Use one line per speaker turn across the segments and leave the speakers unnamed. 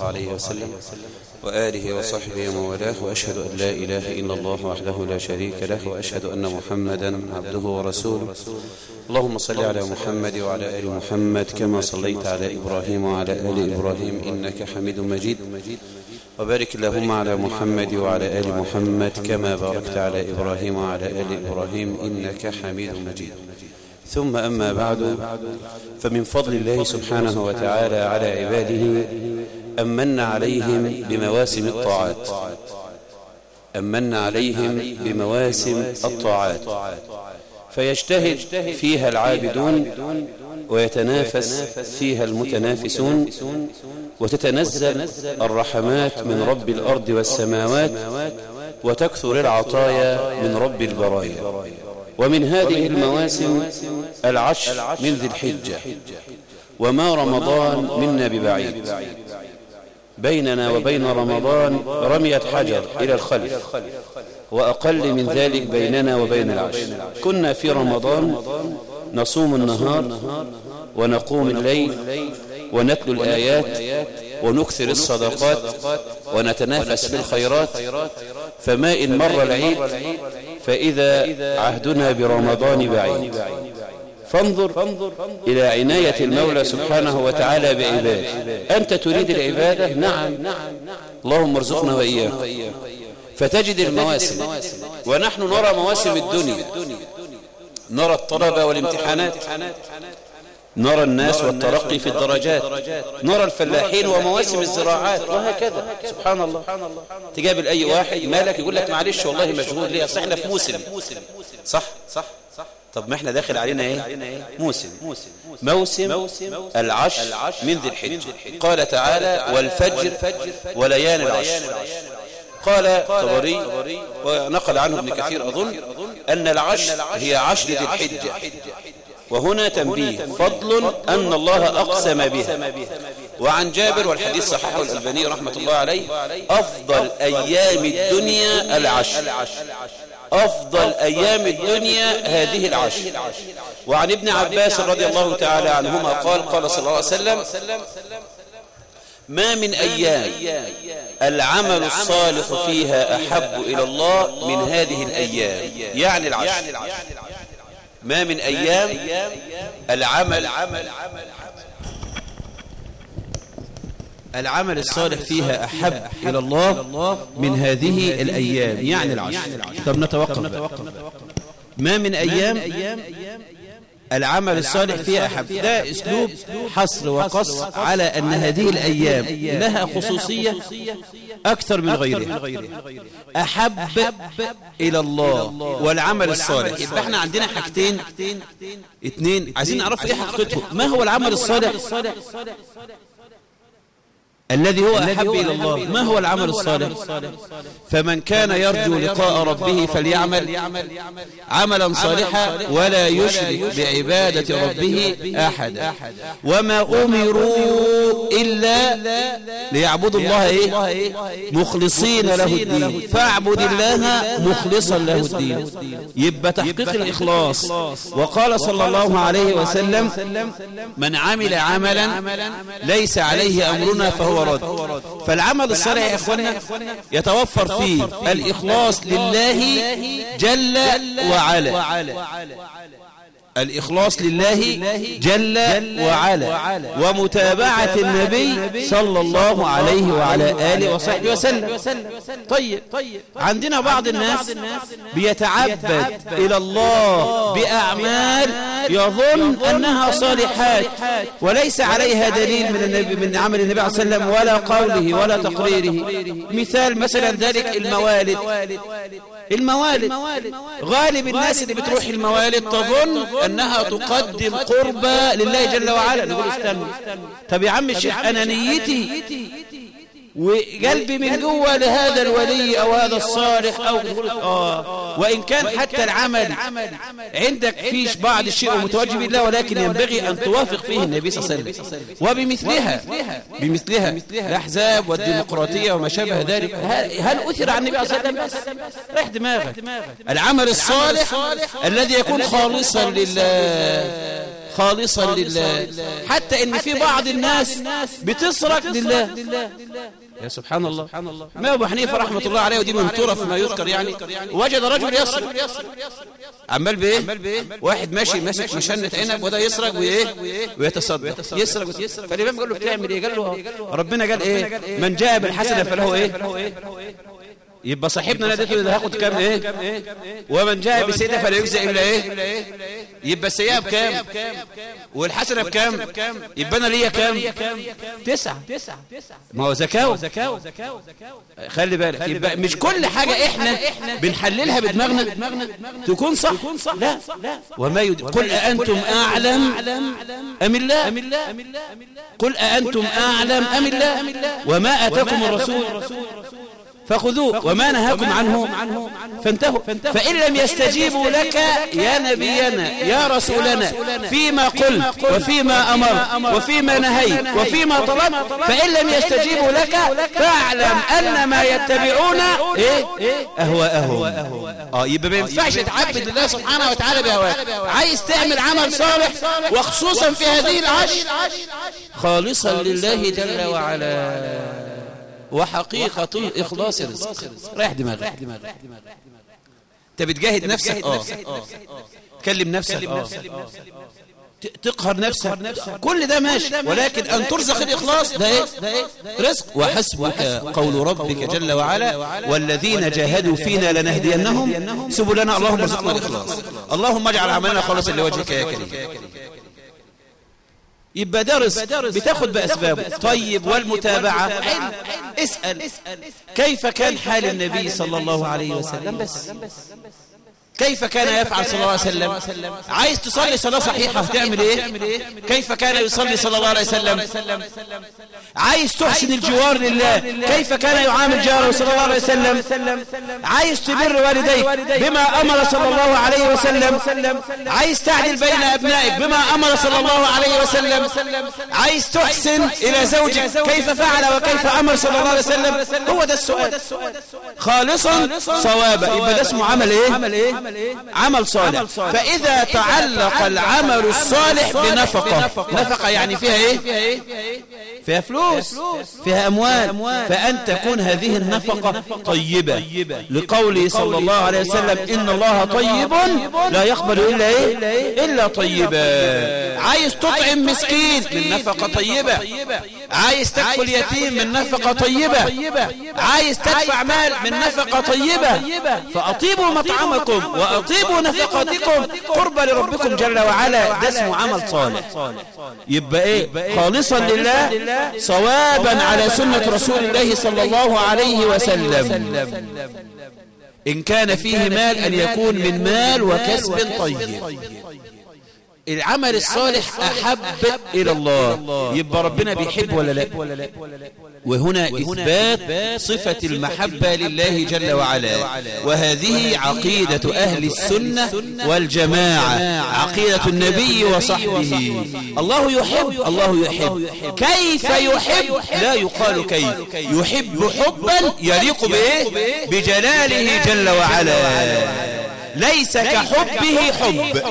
عليه وسلم. وآله وصحبه وموالاه وأشهد أن لا إله إلا الله وحده لا شريك له وأشهد أن محمدا عبده ورسوله. اللهم صل على محمد وعلى آل محمد كما صليت على إبراهيم وعلى آل إبراهيم إنك حميد مجيد. وبارك اللهم على محمد وعلى آل محمد كما باركت على إبراهيم وعلى آل إبراهيم إنك حميد مجيد. ثم أما بعد فمن فضل الله سبحانه وتعالى على عباده أمن عليهم بمواسم الطاعات. أمن عليهم بمواسم الطاعات. فيجتهد فيها العابدون ويتنافس فيها المتنافسون وتتنزل الرحمات من رب الأرض والسماوات وتكثر العطايا من رب البرايا. ومن هذه المواسم العشر من ذي الحجة. وما رمضان منا ببعيد. بيننا وبين رمضان رمية حجر إلى الخلف. وأقل من ذلك بيننا وبين العشر. كنا في رمضان نصوم النهار ونقوم الليل ونتلو الآيات ونكثر الصدقات ونتنافس في الخيرات فما إن مر العيد فإذا عهدنا برمضان بعيد. فانظر إلى عناية المولى سبحانه وتعالى بعباده أنت تريد العبادة؟ نعم. اللهم ارزقنا وإياك. فتجد المواسم. ونحن نرى مواسم الدنيا. نرى الطلبة والامتحانات. نرى الناس والترقي في الدرجات. نرى الفلاحين ومواسم الزراعات. وهكذا. سبحان الله. تقابل أي واحد مالك يقول لك معلش والله مشغول ليه أصل إحنا في موسم. صح؟ صح. طب ما إحنا داخل علينا إيه؟ موسم. موسم العشر من ذي الحجة. قال تعالى والفجر وليان العشر. قال طبري ونقل عنه ابن كثير أظن أن العشر هي عشر ذي الحجة. وهنا تنبيه فضل أن الله أقسم بها. وعن جابر والحديث صححه الألباني رحمة الله عليه أفضل أيام الدنيا العشر. أفضل أيام الدنيا هذه العشر. وعن ابن عباس رضي الله تعالى عنهما قال قال صلى الله عليه وسلم ما من أيام العمل الصالح فيها أحب إلى الله من هذه الأيام. يعني العشر. ما من أيام العمل العمل الصالح فيها أحب إلى الله من هذه الأيام. يعني العشر. طب نتوقف. ما من أيام العمل الصالح فيها أحب. ده أسلوب حصر وقص على أن هذه الأيام لها خصوصية أكثر من غيرها. أحب إلى الله والعمل الصالح. يبقى إحنا عندنا حاجتين. اتنين عايزين نعرف إيه حقيقته ما هو العمل الصالح؟ الذي هو أحب إلى الله. ما هو العمل الصالح؟ فمن كان يرجو لقاء ربه فليعمل عملا صالحا ولا يشرك بعبادة ربه أحدا. وما أمروا إلا ليعبدوا الله إيه؟ مخلصين له الدين. فاعبد الله مخلصا له الدين. يبقى تحقيق الإخلاص. وقال صلى الله عليه وسلم من عمل عملا ليس عليه أمرنا فهو رد فالعمل الصالح يا إخوانا يتوفر فيه الإخلاص لله جل وعلا. الإخلاص لله جل وعلا ومتابعة النبي صلى الله عليه وعلى آله وصحبه وسلم. طيب. عندنا بعض الناس بيتعبد إلى الله بأعمال يظن أنها صالحات وليس عليها دليل من النبي من عمل النبي عليه وسلم ولا قوله ولا تقريره. مثال مثلا ذلك الموالد. الموالد. غالب الناس اللي بتروح الموالد تظن أنها تقدم قربة لله جل وعلا. نقول استنوا. طب يا عم الشيخ أنا نيتي. وقلبي من جوه لهذا الولي أو هذا الصالح أو آه. وإن كان حتى العمل عندك فيش بعض الشيء متوجه بالله ولكن ينبغي أن توافق فيه النبي صلى الله عليه وسلم. وبمثلها بمثلها. الأحزاب والديمقراطية وما شابه ذلك. هل أثر عن النبي صلى الله عليه وسلم؟ ريح دماغك. العمل الصالح الذي يكون خالصا لله. خالصا لله. حتى إن في بعض الناس بتسرق لله. يا سبحان الله. ما أبو حنيفة رحمة الله عليه ودي من طرف ما يذكر يعني. وجد رجل يسرق. عمال بإيه؟ واحد ماشي ماسك مشنة عنب وده يسرق وإيه؟ ويتصدق. يسرق فالإمام قال له بتعمل إيه؟ قال له ربنا قال إيه؟ من جاء بالحسنة فله إيه؟ يبقى صاحبنا ناديته ده هاخد كام إيه ومن جاء بسيئه فلا يجزى الا إيه يبقى السيئه بكام؟ والحسنة بكام؟ يبقى أنا ليا كام؟ تسعة. ما هو زكاة. خلي بالك يبقى مش كل حاجة إحنا بنحللها بدماغنا تكون صح؟ لا. وما. قل أأنتم أعلم؟ أم الله؟ قل أأنتم أعلم أم الله؟ وما أتاكم الرسول؟ فخذوه وما نهاكم عنه. فانتهوا. فإن لم يستجيبوا لك يا نبينا يا رسولنا. فيما قلت وفيما أمر وفيما نهيت وفيما طلبت. فإن لم يستجيبوا لك فاعلم أن ما يتبعون إيه؟ أهواءهم آه يبقى ما ينفعش تعبد الله سبحانه وتعالى بهواك عايز تعمل عمل صالح وخصوصا في هذه العشر. خالصا لله جل وعلا. وحقيقة الإخلاص رزق. رايح دماغك. انت بتجاهد نفسك؟ آه. تكلم نفسك. آه. تقهر نفسك. كل ده ماشي. ولكن أن ترزق الإخلاص ده إيه؟ رزق. وحسبك قول ربك جل وعلا. والذين جاهدوا فينا لنهدينهم سبلنا. اللهم ارزقنا الإخلاص. اللهم اجعل عملنا خالصا لوجهك يا كريم. يبقى درس بتاخد بأسبابه طيب والمتابعة؟ اسأل. كيف كان حال النبي صلى الله عليه وسلم؟ بس كيف كان يفعل صلى الله عليه وسلم عايز تصلي صلاة صحيحة تعمل إيه كيف كان يصلي صلى الله عليه وسلم عايز تحسن الجوار لله كيف كان يعامل جاره صلى الله عليه وسلم عايز تبر والديك بما أمر صلى الله عليه وسلم عايز تعدل بين أبنائك بما أمر صلى الله عليه وسلم عايز تحسن إلى زوجك كيف فعل وكيف أمر صلى الله عليه وسلم هو ده السؤال خالصا صوابا يبقى ده اسمه عمل إيه عمل صالح. فإذا تعلق العمل الصالح بنفقة. نفقة يعني فيها إيه؟ فيها فلوس. فيها أموال. فأن تكون هذه النفقة طيبة. لقوله صلى الله عليه وسلم إن الله طيب لا يقبل إلا إيه؟ إلا طيبا عايز تطعم مسكين من نفقة طيبة. عايز تكفل يتيم من نفقة طيبة. عايز تدفع مال من نفقة طيبة. فأطيبوا مطعمكم. وأطيبوا نفقاتكم قرب لربكم جل وعلا ده اسمه عمل صالح. يبقى إيه؟ خالصا لله صوابا على سنة رسول الله صلى الله عليه وسلم. إن كان فيه مال أن يكون من مال وكسب طيب. العمل الصالح أحب إلى الله. يبقى ربنا بيحب ولا لا؟ وهنا إثبات صفة المحبة لله جل وعلا. وهذه عقيدة أهل السنة والجماعة. عقيدة النبي وصحبه. الله يحب الله يحب. كيف يحب؟ لا يقال كيف. يحب حبا يليق بإيه بجلاله جل وعلا. ليس كحبه حب.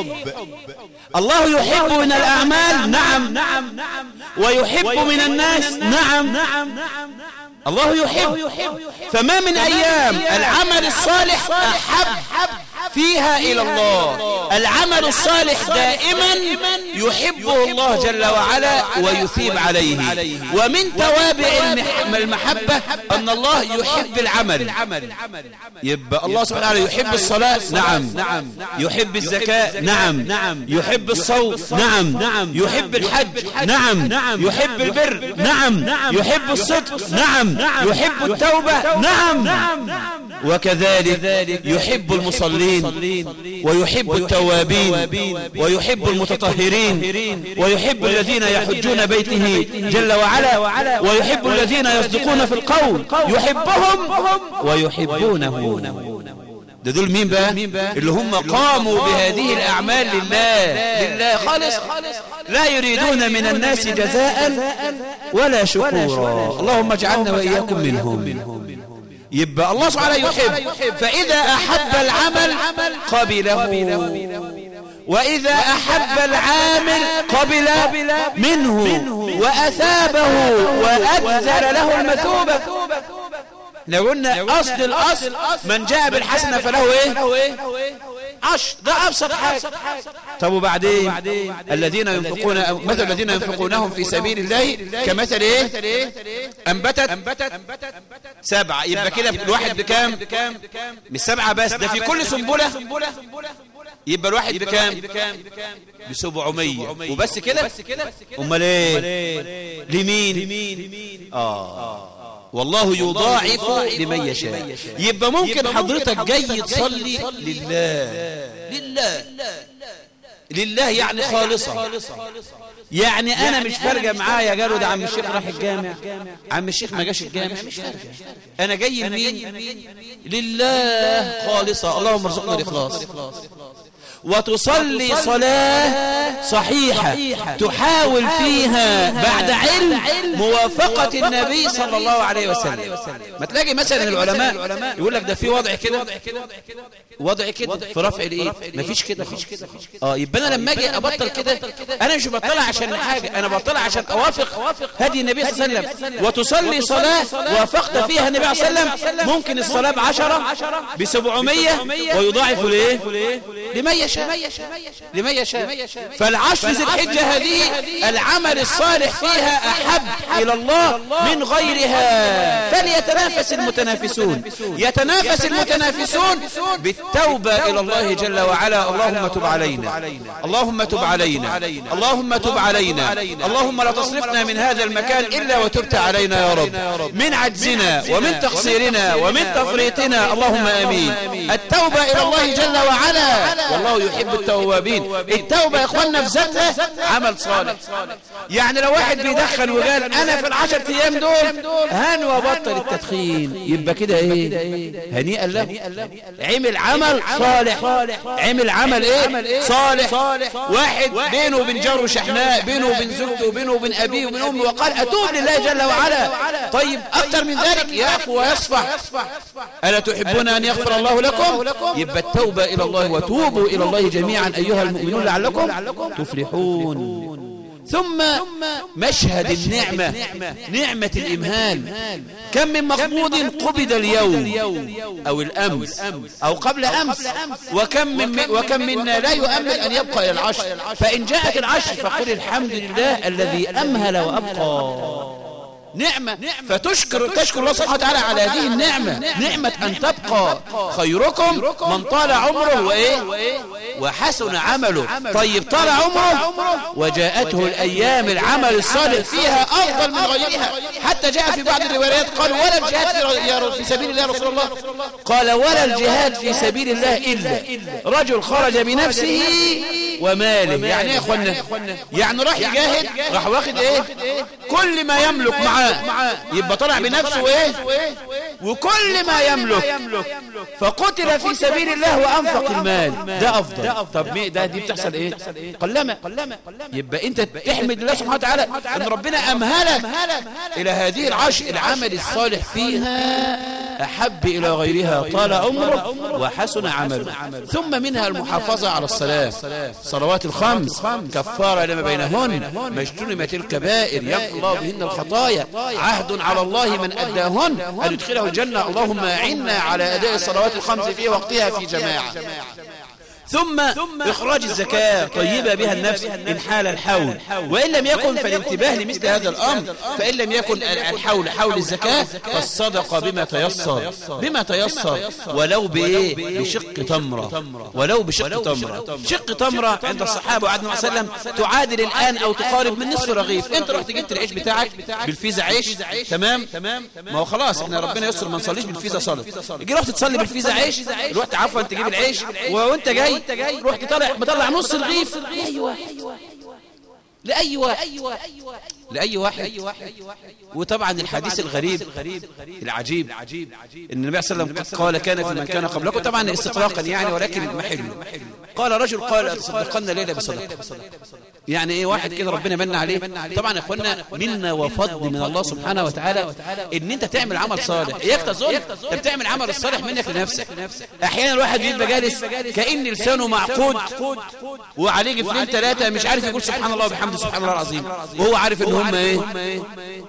الله يحب من الأعمال نعم. ويحب من الناس نعم. الله يحب. فما من أيام العمل الصالح أحب. فيها إلى الله. العمل الصالح دائما يحبه الله جل وعلا ويثيب عليه. ومن توابع المحبة أن الله يحب العمل. يبقى الله سبحانه وتعالى يحب الصلاة. نعم. يحب الزكاة. نعم. يحب الصوم. نعم. يحب الحج. نعم. يحب البر. نعم. يحب الصدق. نعم. يحب التوبة. نعم. وكذلك يحب المصلين ويحب التوابين ويحب المتطهرين ويحب الذين يحجون بيته جل وعلا ويحب الذين يصدقون في القول يحبهم ويحبونه. ده دول مين بقى؟ اللي هم قاموا بهذه الأعمال لله. لله. خالص. لا يريدون من الناس جزاء ولا شكورا. اللهم اجعلنا وإياكم منهم. يبقى الله سبحانه يحب. فإذا أحب العمل قبله. وإذا أحب العامل قبل منه. وأثابه وأجزل له المثوبة. لو قلنا أصل الأصل من جاء بالحسنة فله إيه؟ عشر ده أبسط حاجة. طب وبعدين؟ الذين ينفقون مثل الذين ينفقونهم في سبيل الله كمثل إيه؟ أنبتت؟ سبعة. يبقى كده الواحد بكام؟ مش سبعة بس ده في كل سنبلة. يبقى الواحد بكام؟ بسبعمية. وبس كده؟ أمال إيه؟ لمين؟ آه. والله يضاعف لمن يشاء. يبقى ممكن حضرتك جاي تصلي لله. لله. لله يعني خالصة. يعني أنا مش فارقة معايا قالوا ده عم الشيخ راح الجامع. عم الشيخ ما جاش الجامع مش فارقة. أنا جاي لمين؟ لله. خالصة. اللهم ارزقنا الإخلاص. وتصلي صلاة صحيحة تحاول فيها بعد علم موافقة النبي صلى الله عليه وسلم. ما تلاقي مثلا العلماء يقول لك ده في وضع كده. وضع كده. في رفع الإيد. ما فيش كده. آه يبقى أنا لما أجي أبطل كده. أنا مش بطلع عشان حاجة. أنا بطلع عشان أوافق هدي النبي صلى الله عليه وسلم. وتصلي صلاة. وافقت فيها النبي صلى الله عليه وسلم. ممكن الصلاة بعشرة. بسبعمية. ويضاعف لايه لمن يشاء لمن يشاء. فالعشر ذي الحجة هذه العمل الصالح فيها أحب إلى الله من غيرها. فليتنافس المتنافسون. يتنافس المتنافسون بالتوبة إلى الله جل وعلا. اللهم تب علينا. اللهم تب علينا. اللهم تب علينا. اللهم لا تصرفنا من هذا المكان إلا وتبت علينا يا رب. من عجزنا ومن تقصيرنا ومن تفريطنا اللهم أمين. التوبة إلى الله جل وعلا. والله يحب التوابين. التوبة يا اخوانا في ذاتها عمل صالح. يعني لو واحد بيدخن وقال أنا في العشر أيام دول هان وبطل التدخين. يبقى كده إيه؟ هنيئا له. عمل عمل صالح. عمل عمل إيه؟ صالح. واحد بينه وبين جاره شحناء بينه وبين زوجته وبينه وبين أبيه وبين أمه وقال أتوب لله جل وعلا. طيب أكتر من ذلك يعفو ويصفح. ألا تحبون أن يغفر الله لكم؟ يبقى التوبة إلى الله وتوبوا إلى الله. جميعا أيها المؤمنون لعلكم تفلحون. ثم مشهد النعمة نعمة الإمهال كم من مقبوض قبض اليوم أو الأمس أو قبل أمس. وكم, من وكم منا لا يؤمل أن يبقى إلى العشر. فإن جاءت العشر فقل الحمد لله الذي أمهل وأبقى. نعمة. فتشكر تشكر الله سبحانه وتعالى على هذه النعمة. نعمة أن تبقى خيركم من طال عمره وإيه؟ وحسن عمله. طيب طال عمره. وجاءته الأيام العمل الصالح فيها أفضل من غيرها. حتى جاء في بعض الروايات قال ولا الجهاد في سبيل الله رسول الله. قال ولا الجهاد في سبيل الله إلا رجل خرج بنفسه. وماله. يعني إيه اخوانا يعني راح يجاهد راح واخد إيه؟ كل ما يملك معاه. يبقى طلع بنفسه وايه وكل ما يملك. فقتل في سبيل الله وأنفق المال. ده أفضل. طب ده دي بتحصل إيه؟ قلما. يبقى أنت تحمد الله سبحانه وتعالى إن ربنا أمهلك إلى هذه العشر العمل الصالح فيها. أحب إلى غيرها. طال عمره وحسن عمله. ثم منها المحافظة على الصلاة. صلوات الخمس. كفارة لما بينهن. ما اجتنمت الكبائر. يمحو الله بهن الخطايا. عهد على الله من أداهن. أن يدخله الجنة اللهم أعنا على أداء الصلوات الخمس في وقتها في جماعة. ثم إخراج الزكاة طيبة بها النفس إن حال الحول. وإن لم يكن فالانتباه لمثل هذا الأمر فإن لم يكن الحول حول الزكاة فالصدقة بما تيسر. بما تيسر. ولو بإيه بشق تمرة. ولو بشق تمرة. شق تمرة عند الصحابة وعد الله وسلم تعادل الآن أو تقارب من نصف رغيف. أنت رحت جبت العيش بتاعك بالفيزا عيش؟ تمام؟ ما هو خلاص إحنا ربنا يستر ما نصليش بالفيزا صلاة يجي رحت تصلي بالفيزا عيش؟ رحت عفوا تجيب العيش؟ وانت جاي رحت طالع مطلع نص الرغيف واحد لأي واحد لأي واحد. وطبعا الحديث الغريب العجيب. إن النبي صلى الله عليه وسلم قال كان في من كان قبلكم. طبعا استطلاقا يعني ولكن محل قال رجل قال تصدقنا ليلة بصدقة يعني إيه واحد كده ربنا من عليه؟ طبعا يا إخوانا منا وفضل من الله سبحانه وتعالى إن أنت تعمل عمل صالح. اياك تظن انت بتعمل عمل الصالح منك لنفسك. أحيانا الواحد بيبقى جالس كأن لسانه معقود وعليه جفلين ثلاثة مش عارف يقول سبحان الله وبحمده سبحان الله العظيم. وهو عارف ان هم إيه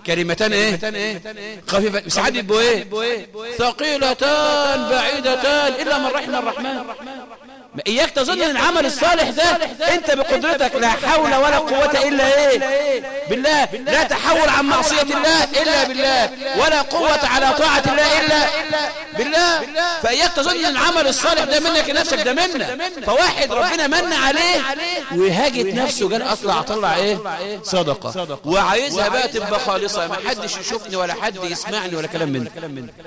كلمتان إيه؟ خفيفة. ساعات بيبقوا إيه ثقيلتان بعيدتان إلا من رحم الرحمن. إياك تظن إن العمل الصالح ده أنت بقدرتك لا حول ولا قوة إلا إيه؟ بالله. لا تحول عن معصية الله إلا بالله. ولا قوة على طاعة الله إلا بالله. فإياك تظن إن العمل الصالح ده منك لنفسك ده منا فواحد ربنا من عليه وهاجت نفسه قال أطلع أطلع إيه؟ صدقة. وعايزها بقى تبقى خالصة ما حدش يشوفني ولا حد يسمعني ولا كلام منه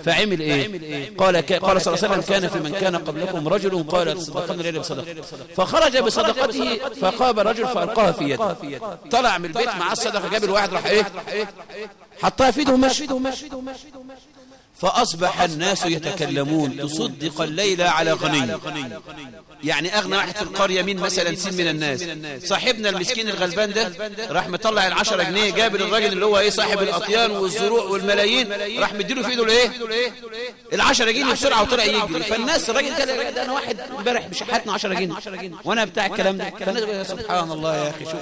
فعمل إيه؟ قال قال صلى الله عليه وسلم كان في من كان قبلكم رجل قال تصدقنا الليل بصدقة فخرج بصدقته فقام الرجل فألقاها في يده. طلع من البيت مع الصدقة جاب الواحد راح إيه؟ حطها في يده ومشي. فأصبح الناس يتكلمون تصدق الليلة على غني. يعني أغنى واحد في القرية مين مثلا؟ سين من الناس. صاحبنا المسكين الغلبان ده راح مطلع العشرة جنيه جاب الراجل اللي هو إيه صاحب الأطيان والزروع والملايين. راح مديله في إيده الايه العشرة جنيه بسرعة وطلع يجري. فالناس الراجل قال ده أنا واحد امبارح بشحاتنا 10 جنيه. وأنا بتاع الكلام ده. فالناس سبحان الله يا أخي شوف.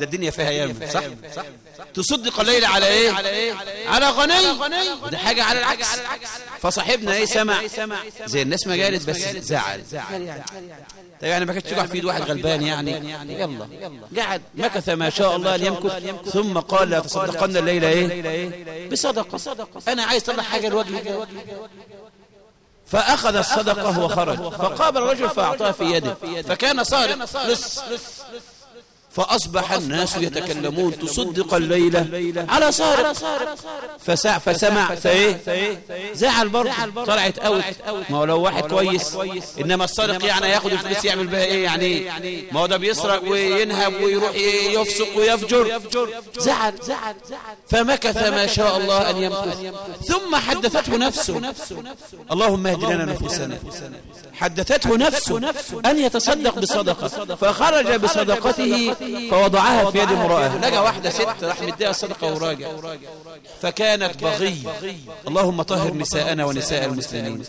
ده. الدنيا فيها ياما صح؟ تصدق الليلة على إيه؟ على غني. وده حاجة على العكس. فصاحبنا إيه؟ سمع. زي الناس ما قالت بس زعل. طيب يعني ما كانش تقع في إيد واحد غلبان يعني. يلا. قعد مكث ما شاء الله ان يمكث. ثم قال لا تصدقن الليلة إيه؟ بصدقة. أنا عايز أطلع حاجة لوجهي. فأخذ الصدقة وخرج. فقابل الرجل فأعطاه في يده. فكان صارق لص. فأصبح الناس يتكلمون تصدق الليلة على سارق فسع فسمع. فإيه؟ زعل برضه. طلعت أوت. ما هو لو واحد كويس إنما السارق يعني ياخد الفلوس يعمل بها إيه يعني؟ ما هو ده بيسرق وينهب ويروح يفسق ويفجر. زعل فمكث ما شاء الله أن يمكث. ثم حدثته نفسه. اللهم اهد لنا نفوسنا. حدثته نفسه أن يتصدق بصدقة. فخرج بصدقته فوضعها في يد امرأة. لقى واحدة ست راح مديها الصدقة وراجع. فكانت بغي اللهم طهر نساءنا ونساء المسلمين.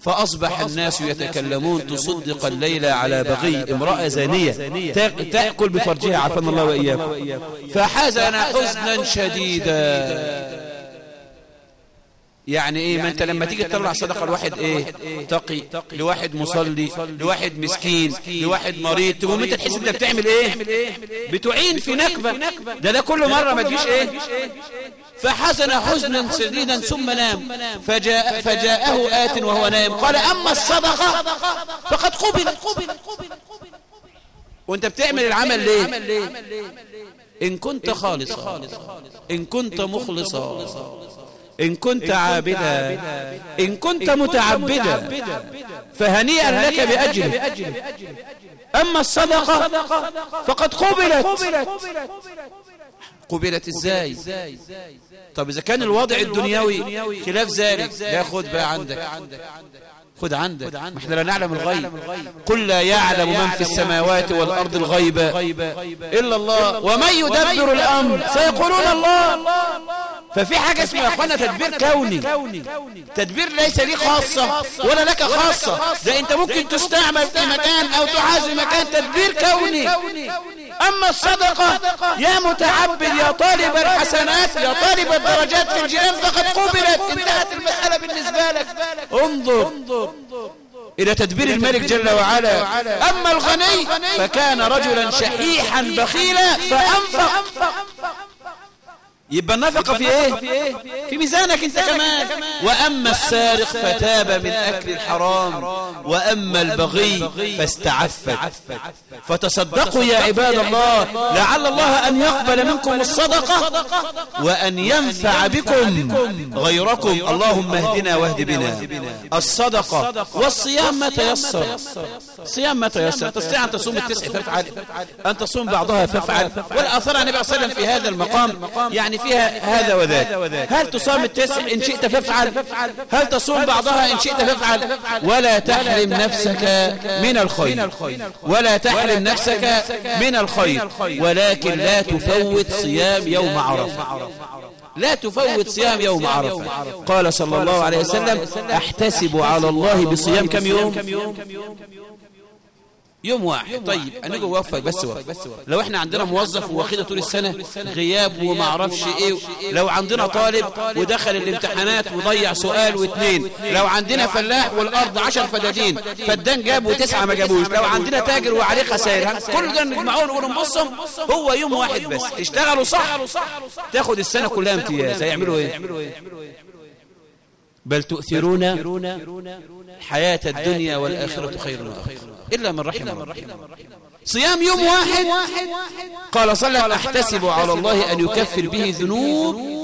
فأصبح الناس يتكلمون تصدق الليلة على بغي امرأة زانية. تأكل بفرجها عفن الله وإياكم. فحزن حزنا شديدا. يعني إيه؟ ما أنت لما تيجي تطلع صدقة لواحد إيه؟ تقي لواحد مصلي لواحد مسكين لواحد مريض. تقوم أنت تحس أنت بتعمل إيه؟ بتعين في نكبة. ده ده كل مرة ما تجيش إيه؟ فحزن حزنا شديدا ثم نام. فجاء فجاءه آت وهو نائم قال أما الصدقة. فقد قبلت وأنت بتعمل العمل ليه؟ إن كنت خالصا. إن كنت مخلصا. إن كنت عابدا إن كنت متعبدا فهنيئا لك بأجله أما الصدقة فقد قبلت. قبلت. إزاي؟ طب إذا كان الوضع الدنيوي خلاف ذلك لا خد بقى عندك. خد عندك. ما إحنا لا نعلم الغيب. قل لا يعلم من في السماوات والأرض الغيب. إلا الله. ومن يدبر الأمر. سيقولون الله. ففي حاجة اسمها يا إخوانا تدبير كوني. تدبير ليس لي خاصة ولا لك خاصة. ده أنت ممكن تستعمل في مكان أو تعاز في مكان تدبير كوني. أما الصدقة يا متعبد يا طالب الحسنات يا طالب الدرجات في الجنان فقد قبلت. انتهت المسألة بالنسبة لك. انظر إلى تدبير الملك جل وعلا. أما الغني فكان رجلا شحيحا بخيلا فأنفق. يبقى النفقة في إيه؟ في ميزانك أنت كمان. وأما السارق فتاب من أكل الحرام. وأما البغي فاستعفت. فتصدقوا يا عباد الله لعل الله أن يقبل منكم الصدقة وأن ينفع بكم غيركم. اللهم اهدنا واهد بنا. الصدقة. والصيام ما تيسر. صيام ما تيسر. تستطيع أن تصوم التسع فافعل أن تصوم بعضها فافعل والآثار عن النبي صلى الله عليه وسلم في هذا المقام. يعني فيها هذا وذاك. هل تصام التسع إن شئت فافعل؟ هل تصوم بعضها إن شئت فافعل؟ ولا تحرم نفسك من الخير. ولا تحرم نفسك من الخير. ولكن لا تفوت صيام يوم عرفة. لا تفوت صيام يوم عرفة. قال صلى الله عليه وسلم أحتسب على الله بصيام كم يوم؟ يوم واحد. طيب أنا وفق بس وفق لو إحنا عندنا موظف واخده طول السنة غياب وما أعرفش إيه لو عندنا طالب ودخل الامتحانات وضيع سؤال واثنين. لو عندنا فلاح والأرض عشر فدادين فدان جاب وتسعة ما جابوش لو عندنا تاجر وعليه خسائر كل ده نجمعهم ونقول نبصهم. هو يوم واحد بس. تشتغلوا صح. تاخد السنة كلها امتياز. هيعملوا إيه؟ بل تؤثرون حياة الدنيا والآخرة خير وأبقى. إلا من رحم الله صيام يوم واحد. قال صلى الله عليه وسلم أحتسب على الله أن يكفر به ذنوب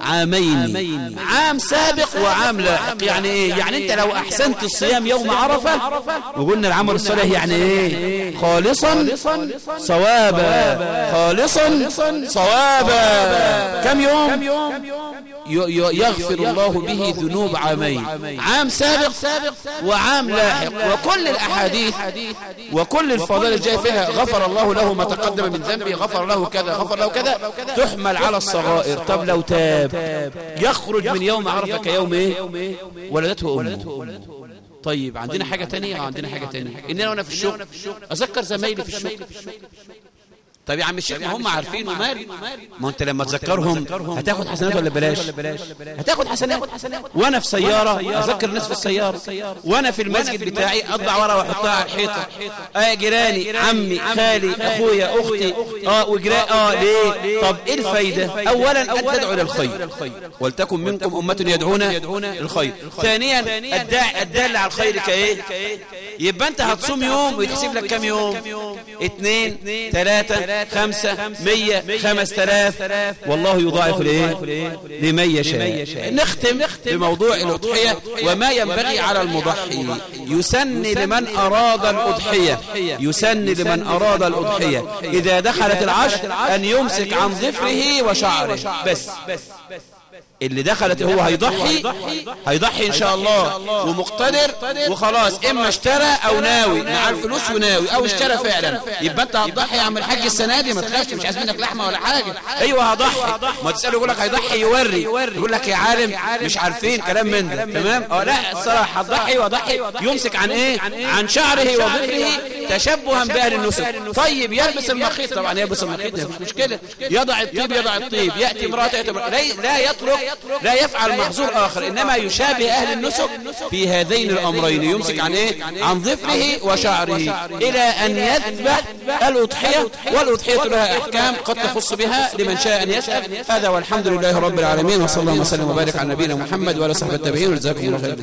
عامين. عام سابق وعام لاحق. يعني إيه؟ يعني أنت لو أحسنت الصيام يوم عرفة وقلنا العمل الصالح يعني إيه؟ خالصا صوابا. خالصا صوابا. كم يوم؟ يغفر الله به ذنوب عامين. عام سابق وعام لاحق. وكل الأحاديث وكل الفضائل الجاية فيها غفر الله له ما تقدم من ذنبه غفر له كذا غفر له كذا تحمل على الصغائر. طب لو تاب يخرج من يوم عرفة كيوم إيه؟ ولدته أمه. طيب عندنا حاجة تانية؟ عندنا حاجة تانية. إننا وأنا في الشغل. أذكر زمايلي في الشغل. طب يا عم الشيخ ما هم عارفين. ومال ما انت لما تذكرهم هتاخد حسنات ولا بلاش؟ هتاخد حسنات. وأنا في سيارة أذكر الناس في السيارة وأنا في المسجد بتاعي أطلع ورا وأحطها على الحيطة. آه جيراني عمي خالي أخويا أختي. آه وجراء آه ليه؟ طب إيه الفايدة؟ اولا أن تدعو للخير ولتكن منكم أمة يدعون الخير. ثانيا الداعي الدال على الخير كإيه؟ يبقى أنت هتصوم يوم ويتحسب لك كام يوم؟ اثنين ثلاثة خمسة مية خمس تلاف والله يضاعف لإيه لمن يشاء. نختم بموضوع الأضحية وما ينبغي على المضحي. يسن لمن أراد الأضحية. يسن لمن أراد الأضحية. إذا دخلت العشر أن يمسك عن ظفره وشعره. بس. اللي دخلت هو هيضحي هيضحي. إن شاء الله. ومقتدر وخلاص إما اشترى أو ناوي. مع الفلوس وناوي. أو اشترى فعلا. يبقى انت هتضحي يا عم الحاج السنة دي ما تخافش مش عايز منك لحمة ولا حاجة. أيوه هضحي. ما تسأله يقول لك هيضحي يوري. يقول لك يا عالم مش عارفين كلام من ده تمام؟ أه لا الصراحه هتضحي وضحي يمسك عن إيه؟ عن شعره وظفره تشبها باهل النسك. طيب يلبس المخيط. طبعا يلبس المخيط. مفيش مشكلة. يضع الطيب يضع الطيب ياتي امراته ياتي لا يترك لا يفعل محظور آخر إنما يشابه أهل النسك في هذين الأمرين يمسك عن إيه عن ظفره وشعره إلى أن يذبح الأضحية والأضحية لها أحكام قد تخص بها لمن شاء أن يسأل. هذا والحمد لله رب العالمين وصلى الله وسلم وبارك على نبينا محمد وعلى صحبة التابعين. وجزاكم الله خير.